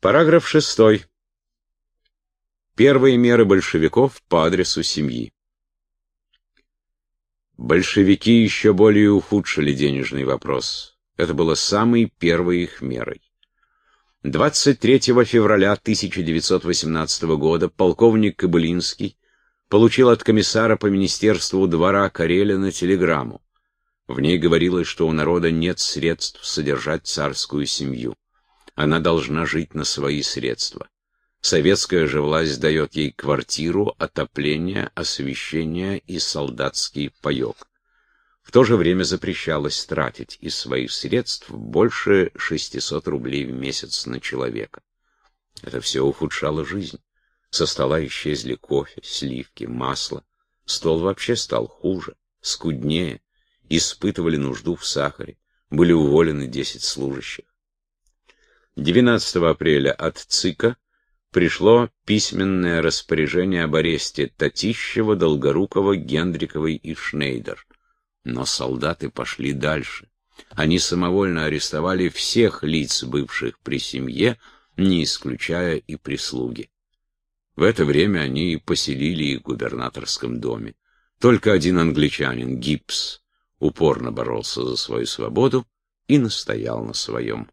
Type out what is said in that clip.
Параграф 6. Первые меры большевиков по адресу семьи. Большевики еще более ухудшили денежный вопрос. Это было самой первой их мерой. 23 февраля 1918 года полковник Кобылинский получил от комиссара по министерству двора Карелина телеграмму. В ней говорилось, что у народа нет средств содержать царскую семью. Она должна жить на свои средства. Советская же власть дает ей квартиру, отопление, освещение и солдатский паек. В то же время запрещалось тратить из своих средств больше 600 рублей в месяц на человека. Это все ухудшало жизнь. Со стола исчезли кофе, сливки, масло. Стол вообще стал хуже, скуднее. Испытывали нужду в сахаре. Были уволены 10 служащих. 12 апреля от ЦИКа пришло письменное распоряжение об аресте Татищева, Долгорукова, Гендриковой и Шнейдер. Но солдаты пошли дальше. Они самовольно арестовали всех лиц, бывших при семье, не исключая и прислуги. В это время они поселили их в губернаторском доме. Только один англичанин, Гипс, упорно боролся за свою свободу и настоял на своем.